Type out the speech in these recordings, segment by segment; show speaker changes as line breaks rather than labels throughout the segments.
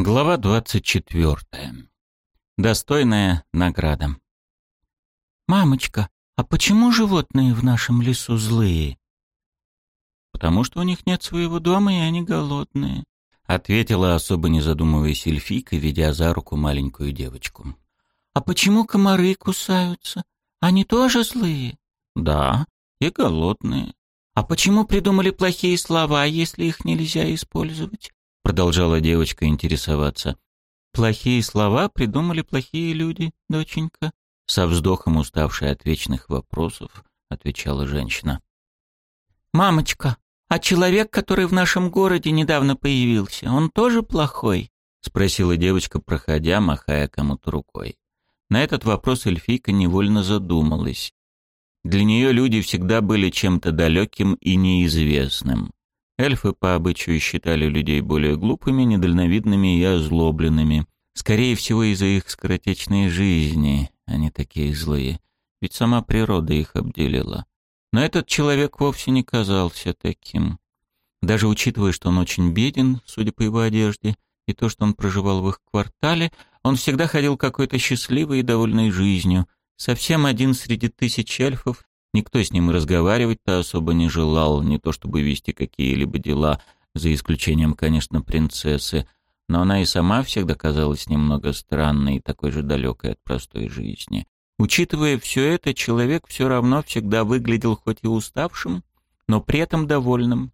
Глава 24. Достойная награда.
«Мамочка, а почему животные в нашем лесу злые?»
«Потому что у них нет своего дома, и они голодные», — ответила, особо не задумываясь эльфийка, ведя за руку маленькую девочку.
«А почему комары кусаются? Они тоже злые?»
«Да, и голодные».
«А почему придумали плохие слова, если их нельзя использовать?»
Продолжала девочка интересоваться.
Плохие слова придумали плохие люди, доченька.
Со вздохом уставшая от вечных вопросов, отвечала женщина.
Мамочка, а человек, который в нашем городе недавно появился, он тоже плохой?
спросила девочка, проходя, махая кому-то рукой. На этот вопрос эльфийка невольно задумалась. Для нее люди всегда были чем-то далеким и неизвестным. Эльфы по обычаю считали людей более глупыми, недальновидными и озлобленными. Скорее всего, из-за их скоротечной жизни, они такие злые. Ведь сама природа их обделила. Но этот человек вовсе не казался таким. Даже учитывая, что он очень беден, судя по его одежде, и то, что он проживал в их квартале, он всегда ходил какой-то счастливой и довольной жизнью, совсем один среди тысяч эльфов, Никто с ним и разговаривать-то особо не желал, не то чтобы вести какие-либо дела, за исключением, конечно, принцессы, но она и сама всегда казалась немного странной и такой же далекой от простой жизни. Учитывая все это, человек все равно всегда выглядел хоть и уставшим, но при этом довольным.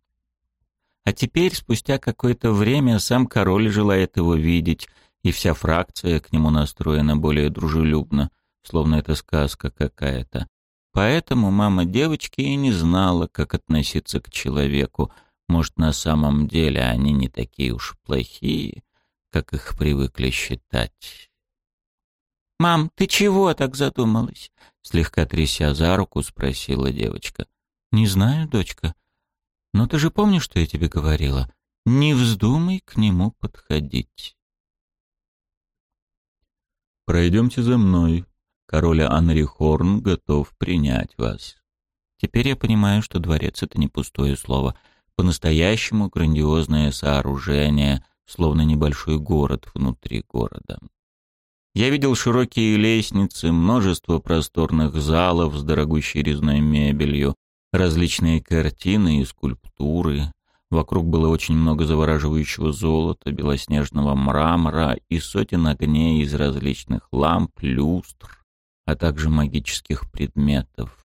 А теперь, спустя какое-то время, сам король желает его видеть, и вся фракция к нему настроена более дружелюбно, словно это сказка какая-то. Поэтому мама девочки и не знала, как относиться к человеку. Может, на самом деле они не такие уж плохие, как их привыкли считать.
«Мам, ты чего так задумалась?»
Слегка тряся за руку, спросила девочка.
«Не знаю, дочка. Но ты же помнишь, что я тебе говорила? Не вздумай к нему подходить».
«Пройдемте за мной», Король Анри Хорн готов принять вас. Теперь я понимаю, что дворец — это не пустое слово. По-настоящему грандиозное сооружение, словно небольшой город внутри города. Я видел широкие лестницы, множество просторных залов с дорогущей резной мебелью, различные картины и скульптуры. Вокруг было очень много завораживающего золота, белоснежного мрамора и сотен огней из различных ламп, люстр, а также магических предметов.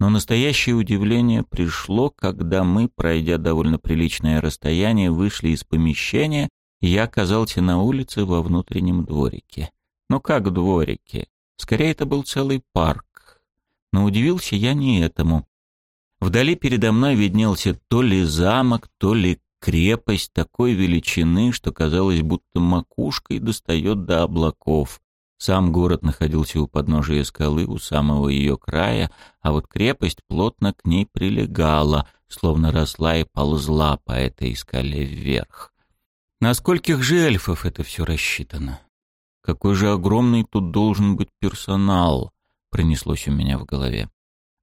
Но настоящее удивление пришло, когда мы, пройдя довольно приличное расстояние, вышли из помещения, и я оказался на улице во внутреннем дворике. Ну как дворике? Скорее, это был целый парк. Но удивился я не этому. Вдали передо мной виднелся то ли замок, то ли крепость такой величины, что казалось, будто макушкой достает до облаков. Сам город находился у подножия скалы, у самого ее края, а вот крепость плотно к ней прилегала, словно росла и ползла по этой скале вверх. На скольких же эльфов это все рассчитано? Какой же огромный тут должен быть персонал, пронеслось у меня в голове.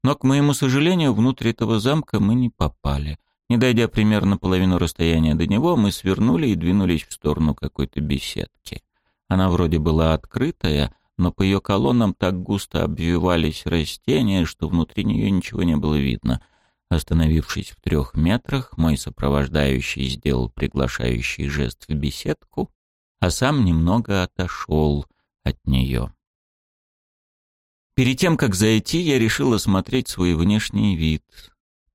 Но, к моему сожалению, внутрь этого замка мы не попали. Не дойдя примерно половину расстояния до него, мы свернули и двинулись в сторону какой-то беседки. Она вроде была открытая, но по ее колоннам так густо обвивались растения, что внутри нее ничего не было видно. Остановившись в трех метрах, мой сопровождающий сделал приглашающий жест в беседку, а сам немного отошел от нее. Перед тем, как зайти, я решил осмотреть свой внешний вид.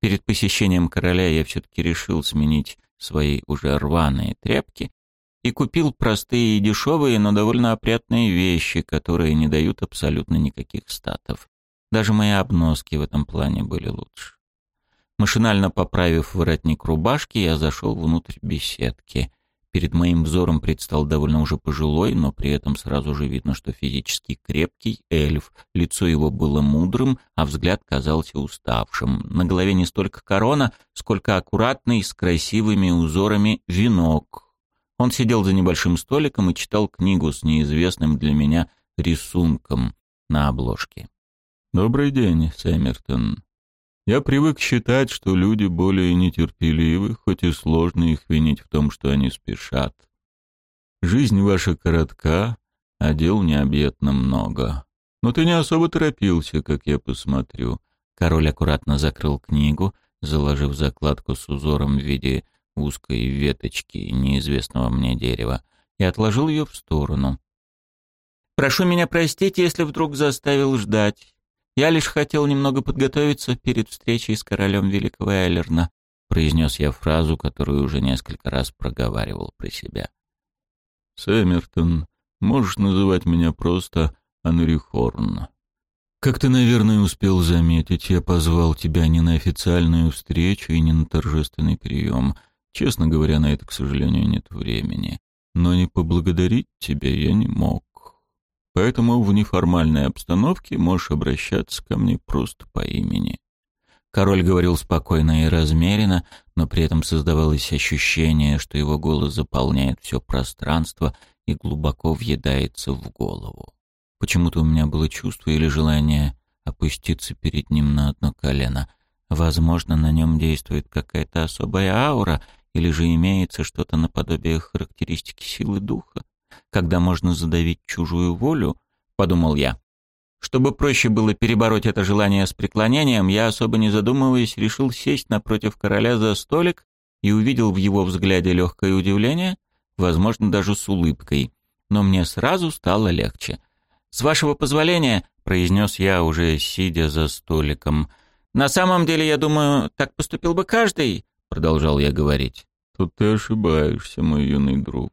Перед посещением короля я все-таки решил сменить свои уже рваные тряпки и купил простые и дешевые, но довольно опрятные вещи, которые не дают абсолютно никаких статов. Даже мои обноски в этом плане были лучше. Машинально поправив воротник рубашки, я зашел внутрь беседки. Перед моим взором предстал довольно уже пожилой, но при этом сразу же видно, что физически крепкий эльф. Лицо его было мудрым, а взгляд казался уставшим. На голове не столько корона, сколько аккуратный, с красивыми узорами венок, он сидел за небольшим столиком и читал книгу с неизвестным для меня рисунком на обложке. «Добрый день, Сэммертон. Я привык считать, что люди более нетерпеливы, хоть и сложно их винить в том, что они спешат. Жизнь ваша коротка, а дел необъятно много. Но ты не особо торопился, как я посмотрю».
Король аккуратно закрыл книгу, заложив закладку с узором в виде узкой веточки неизвестного мне дерева, и отложил ее в сторону. «Прошу меня простить, если вдруг заставил ждать. Я лишь хотел немного подготовиться перед встречей с королем Великого Эллерна», произнес я фразу, которую уже несколько раз проговаривал про себя.
«Сэммертон, можешь называть меня просто Анрихорн. Как ты, наверное, успел заметить, я позвал тебя не на официальную встречу и не на торжественный прием. Честно говоря, на это, к сожалению, нет времени. Но не поблагодарить тебя я не мог. Поэтому в неформальной обстановке можешь обращаться ко мне просто по имени.
Король говорил спокойно и размеренно, но при этом создавалось ощущение, что его голос заполняет все пространство и глубоко въедается в голову. Почему-то у меня было чувство или желание опуститься перед ним на одно колено. Возможно, на нем действует какая-то особая аура, или же имеется что-то наподобие характеристики силы духа когда можно задавить чужую волю, подумал я. Чтобы проще было перебороть это желание с преклонением, я, особо не задумываясь, решил сесть напротив короля за столик и увидел в его взгляде легкое удивление, возможно, даже с улыбкой. Но мне сразу стало легче. «С вашего позволения», — произнес я, уже сидя за столиком, — «на самом деле, я думаю, так поступил бы каждый», — продолжал я говорить.
«Тут ты ошибаешься, мой юный друг.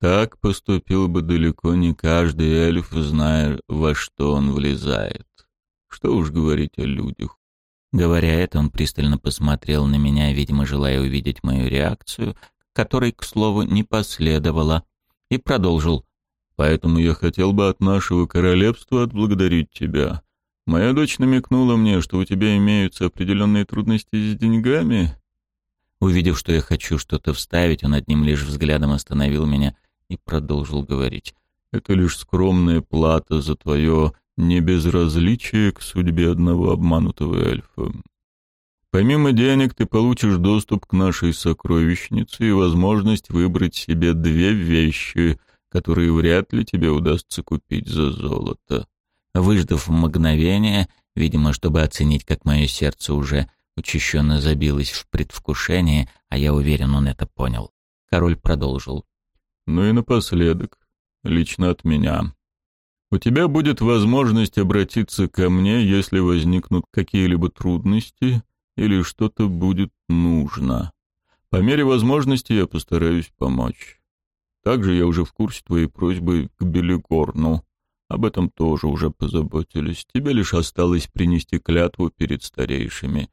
Так поступил бы далеко не каждый эльф, зная, во что он влезает. Что уж говорить о людях.
Говоря это, он пристально посмотрел на меня, видимо, желая увидеть мою реакцию, которой, к слову, не последовало, и продолжил.
«Поэтому я хотел бы от нашего королевства отблагодарить тебя. Моя дочь намекнула мне, что у тебя имеются определенные трудности с деньгами».
Увидев, что я хочу что-то вставить, он одним лишь взглядом остановил меня и продолжил говорить.
«Это лишь скромная плата за твое небезразличие к судьбе одного обманутого эльфа. Помимо денег ты получишь доступ к нашей сокровищнице и возможность выбрать себе две вещи, которые вряд ли тебе удастся купить за золото».
Выждав мгновение, видимо, чтобы оценить, как мое сердце уже учащенно забилось в предвкушении, а я уверен, он это понял. Король продолжил.
Ну и напоследок, лично от меня. У тебя будет возможность обратиться ко мне, если возникнут какие-либо трудности или что-то будет нужно. По мере возможности я постараюсь помочь. Также я уже в курсе твоей просьбы к Белигорну. Об этом тоже уже позаботились. Тебе лишь осталось принести клятву перед старейшими.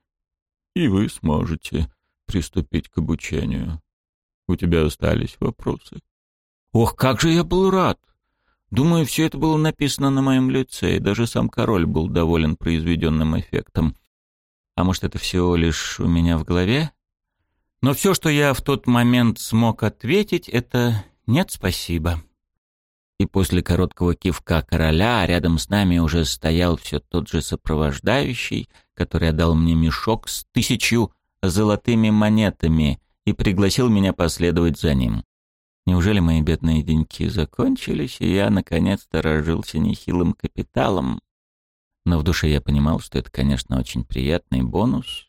И вы сможете приступить к обучению. У тебя остались вопросы?
Ох, как же я был рад! Думаю, все это было написано на моем лице, и даже сам король был доволен произведенным эффектом. А может, это всего лишь у меня в голове? Но все, что я в тот момент смог ответить, это «нет, спасибо». И после короткого кивка короля рядом с нами уже стоял все тот же сопровождающий, который отдал мне мешок с тысячу золотыми монетами и пригласил меня последовать за ним. Неужели мои бедные деньки закончились, и я наконец-то разжился нехилым капиталом? Но в душе я понимал, что это, конечно, очень приятный бонус,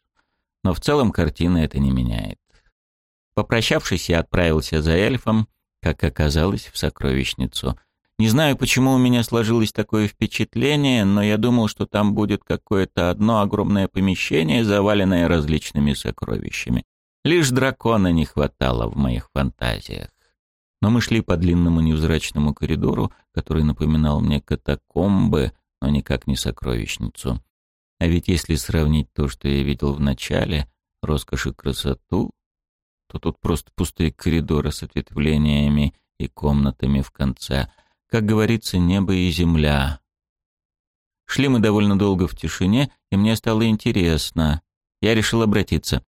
но в целом картина это не меняет. Попрощавшись, я отправился за эльфом, как оказалось, в сокровищницу. Не знаю, почему у меня сложилось такое впечатление, но я думал, что там будет какое-то одно огромное помещение, заваленное различными сокровищами. Лишь дракона не хватало в моих фантазиях. Но мы шли по длинному невзрачному коридору, который напоминал мне катакомбы, но никак не сокровищницу. А ведь если сравнить то, что я видел в начале, роскошь и красоту, то тут просто пустые коридоры с ответвлениями и комнатами в конце. Как говорится, небо и земля. Шли мы довольно долго в тишине, и мне стало интересно. Я решил обратиться.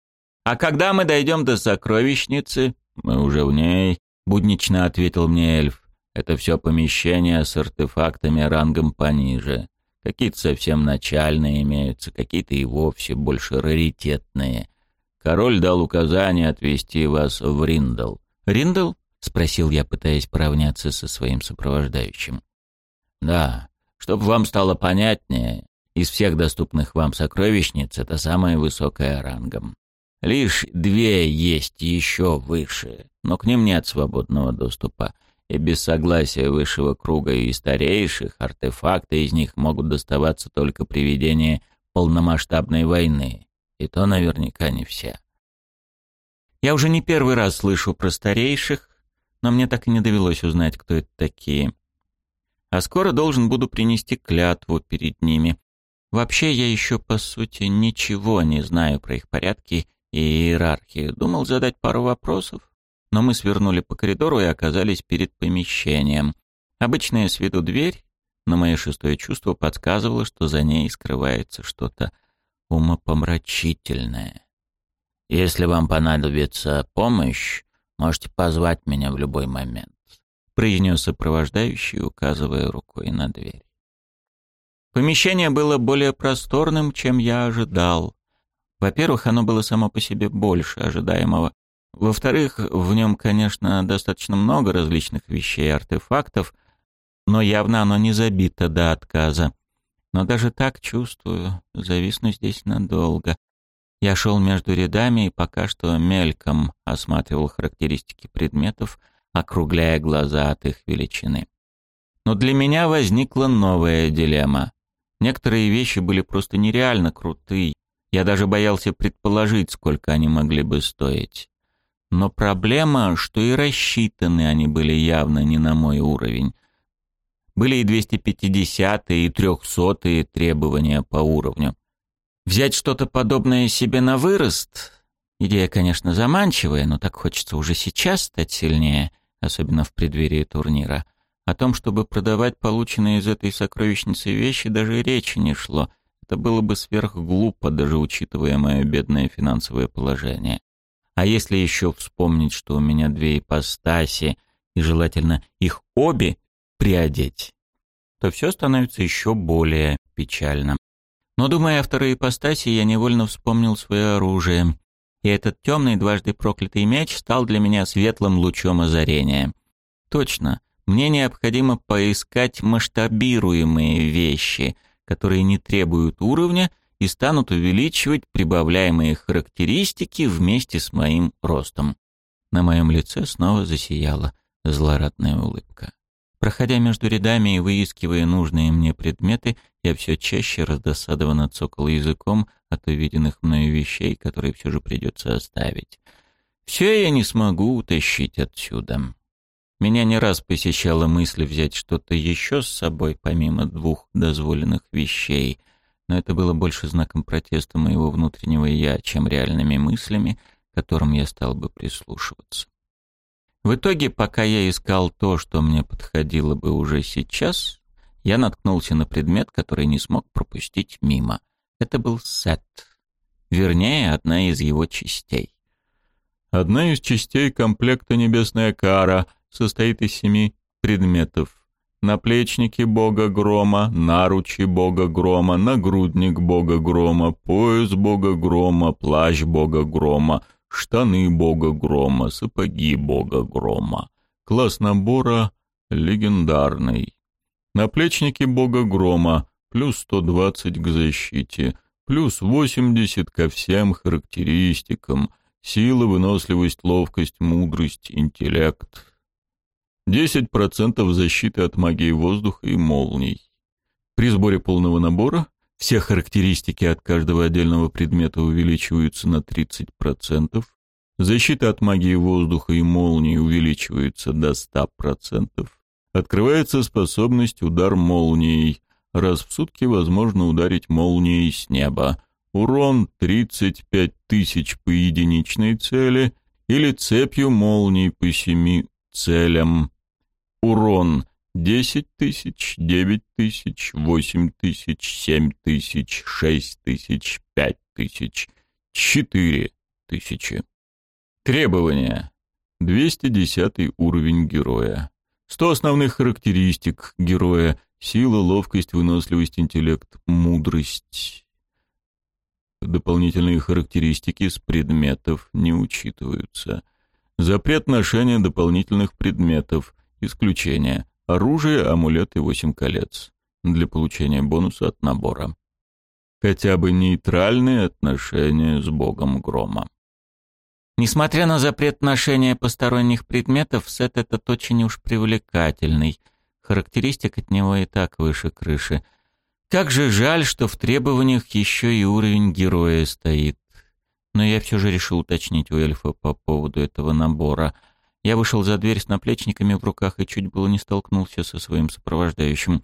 «А когда мы дойдем до сокровищницы?»
«Мы уже в ней»,
Буднично ответил мне эльф. Это все помещения с артефактами рангом пониже. Какие-то совсем начальные имеются, какие-то и вовсе больше раритетные. Король дал указание отвезти вас в Риндл.
Риндл? спросил я, пытаясь поравняться со своим сопровождающим.
Да, чтобы вам стало понятнее, из всех доступных вам сокровищниц это самая высокая рангом. Лишь две есть еще выше, но к ним нет свободного доступа, и без согласия высшего круга и старейших артефакты из них могут доставаться только при ведении полномасштабной войны, и то наверняка не все.
Я уже не первый раз слышу про старейших, но мне так и не довелось узнать, кто это такие. А скоро должен буду принести клятву перед ними. Вообще я еще, по сути, ничего не знаю про их порядки и иерархию. Думал задать пару вопросов, но мы свернули по коридору и оказались перед помещением. Обычная с виду дверь, но мое шестое чувство подсказывало, что за ней скрывается что-то умопомрачительное.
«Если вам понадобится помощь, можете позвать меня в любой момент», —
произнес сопровождающий, указывая рукой на дверь. Помещение было более просторным, чем я ожидал. Во-первых, оно было само по себе больше ожидаемого. Во-вторых, в нем, конечно, достаточно много различных вещей и артефактов, но явно оно не забито до отказа. Но даже так чувствую, зависну здесь надолго. Я шел между рядами и пока что мельком осматривал характеристики предметов, округляя глаза от их величины. Но для меня возникла новая дилемма. Некоторые вещи были просто нереально крутые. Я даже боялся предположить, сколько они могли бы стоить. Но проблема, что и рассчитаны они были явно не на мой уровень. Были и 250-е, и 300-е требования по уровню. Взять что-то подобное себе на вырост — идея, конечно, заманчивая, но так хочется уже сейчас стать сильнее, особенно в преддверии турнира. О том, чтобы продавать полученные из этой сокровищницы вещи, даже речи не шло. Это было бы сверхглупо, даже учитывая мое бедное финансовое положение. А если еще вспомнить, что у меня две ипостаси, и желательно их обе приодеть, то все становится еще более печально. Но, думая о второй ипостаси, я невольно вспомнил свое оружие. И этот темный, дважды проклятый меч стал для меня светлым лучом озарения. Точно, мне необходимо поискать масштабируемые вещи, которые не требуют уровня и станут увеличивать прибавляемые характеристики вместе с моим ростом. На моем лице снова засияла злорадная улыбка. Проходя между рядами и выискивая нужные мне предметы, я все чаще раздосадованно цокал языком от увиденных мною вещей, которые все же придется оставить. Все я не смогу утащить отсюда. Меня не раз посещала мысль взять что-то еще с собой, помимо двух дозволенных вещей, но это было больше знаком протеста моего внутреннего «я», чем реальными мыслями, которым я стал бы прислушиваться. В итоге, пока я искал то, что мне подходило бы уже сейчас, я наткнулся на предмет, который не смог пропустить мимо. Это был сет. Вернее, одна из его частей.
Одна из частей комплекта «Небесная кара» состоит из семи предметов наплечники бога грома, наручи бога грома, нагрудник бога грома, пояс бога грома, плащ бога грома, штаны бога грома, сапоги бога грома. Класс набора легендарный. Наплечники бога грома, плюс 120 к защите, плюс 80 ко всем характеристикам, сила, выносливость, ловкость, мудрость, интеллект. 10% защиты от магии воздуха и молний. При сборе полного набора все характеристики от каждого отдельного предмета увеличиваются на 30%, защита от магии воздуха и молний увеличивается до 100%, открывается способность удар молнией. Раз в сутки возможно ударить молнией с неба. Урон 35 тысяч по единичной цели или цепью молний по семи целям. Урон 10 тысяч, 9 тысяч, 8 тысяч, 7 тысяч, 6 тысяч, 5 тысяч, 4 тысячи. Требования. 210 уровень героя. 100 основных характеристик героя. Сила, ловкость, выносливость, интеллект, мудрость. Дополнительные характеристики с предметов не учитываются. Запрет ношения дополнительных предметов. Исключение. Оружие, амулет и восемь колец. Для получения бонуса от набора. Хотя бы нейтральные отношения с богом грома.
Несмотря на запрет ношения посторонних предметов, сет этот очень уж привлекательный. Характеристик от него и так выше крыши. Как же жаль, что в требованиях еще и уровень героя стоит. Но я все же решил уточнить у эльфа по поводу этого набора — я вышел за дверь с наплечниками в руках и чуть было не столкнулся со своим сопровождающим.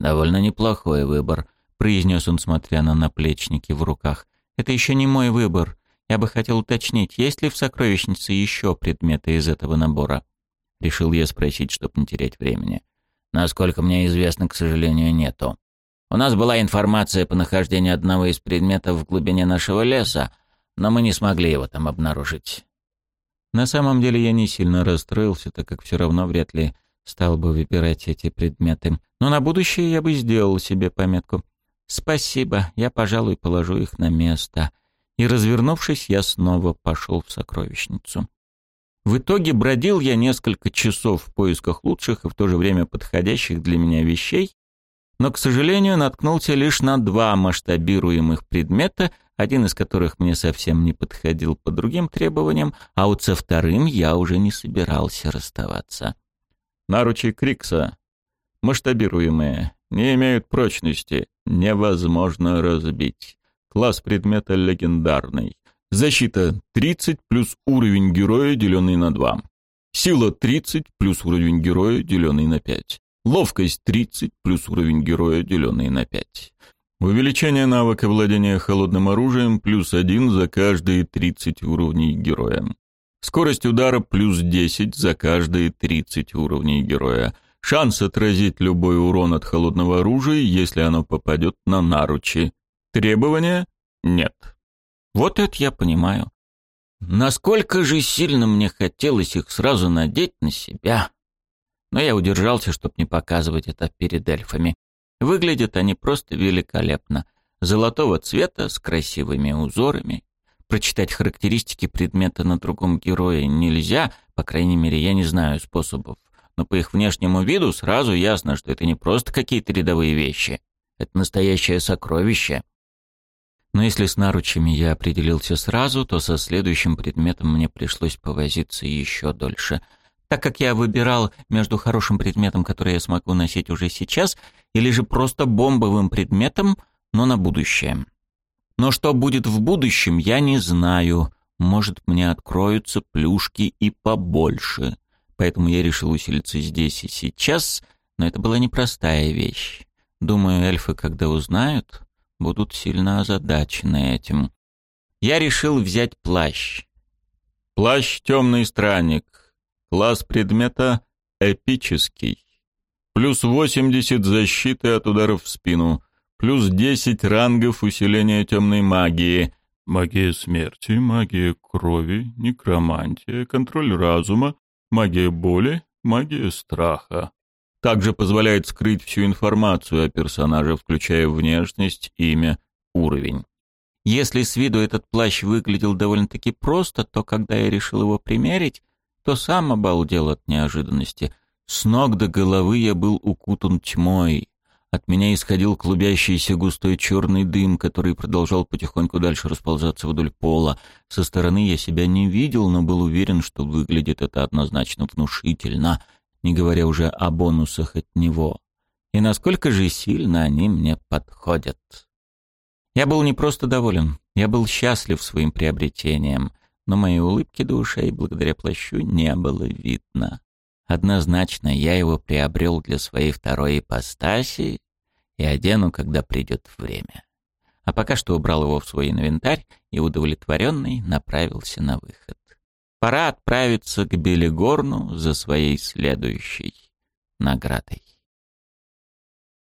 «Довольно неплохой выбор», — произнес он, смотря на наплечники в руках. «Это еще не мой выбор. Я бы хотел уточнить, есть ли в сокровищнице еще предметы из этого набора?» Решил я спросить, чтобы не терять времени. «Насколько мне известно, к сожалению, нету. У нас была информация по нахождению одного из предметов в глубине нашего леса, но мы не смогли его там обнаружить. На самом деле я не сильно расстроился, так как все равно вряд ли стал бы выбирать эти предметы. Но на будущее я бы сделал себе пометку. «Спасибо, я, пожалуй, положу их на место». И, развернувшись, я снова пошел в сокровищницу. В итоге бродил я несколько часов в поисках лучших и в то же время подходящих для меня вещей, но, к сожалению, наткнулся лишь на два масштабируемых предмета — один из которых мне совсем не подходил по другим требованиям, а вот со вторым я уже не собирался расставаться.
Наручи Крикса, масштабируемые, не имеют прочности, невозможно разбить. Класс предмета легендарный. Защита 30 плюс уровень героя, деленный на 2. Сила 30 плюс уровень героя, деленный на 5. Ловкость 30 плюс уровень героя, деленный на 5. Увеличение навыка владения холодным оружием плюс один за каждые 30 уровней героя. Скорость удара плюс 10 за каждые 30 уровней героя. Шанс отразить любой урон от холодного оружия, если оно попадет на наручи. Требования? Нет.
Вот это я понимаю. Насколько же сильно мне хотелось их сразу надеть на себя. Но я удержался, чтобы не показывать это перед эльфами. Выглядят они просто великолепно. Золотого цвета с красивыми узорами. Прочитать характеристики предмета на другом герое нельзя, по крайней мере, я не знаю способов. Но по их внешнему виду сразу ясно, что это не просто какие-то рядовые вещи. Это настоящее сокровище. Но если с наручами я определился сразу, то со следующим предметом мне пришлось повозиться еще дольше — так как я выбирал между хорошим предметом, который я смогу носить уже сейчас, или же просто бомбовым предметом, но на будущее. Но что будет в будущем, я не знаю. Может, мне откроются плюшки и побольше. Поэтому я решил усилиться здесь и сейчас, но это была непростая вещь. Думаю, эльфы, когда узнают, будут сильно озадачены этим. Я решил взять плащ.
Плащ «Темный странник» Класс предмета «Эпический». Плюс 80 защиты от ударов в спину. Плюс 10 рангов усиления темной магии. Магия смерти, магия крови, некромантия, контроль разума, магия боли, магия страха. Также позволяет скрыть всю информацию о персонаже, включая внешность, имя, уровень.
Если с виду этот плащ выглядел довольно-таки просто, то когда я решил его примерить, то сам обалдел от неожиданности. С ног до головы я был укутан тьмой. От меня исходил клубящийся густой черный дым, который продолжал потихоньку дальше расползаться вдоль пола. Со стороны я себя не видел, но был уверен, что выглядит это однозначно внушительно, не говоря уже о бонусах от него. И насколько же сильно они мне подходят. Я был не просто доволен, я был счастлив своим приобретением но моей улыбки до ушей благодаря плащу не было видно. Однозначно, я его приобрел для своей второй ипостаси и одену, когда придет время. А пока что убрал его в свой инвентарь и, удовлетворенный, направился на выход. Пора отправиться к Белигорну за своей следующей наградой.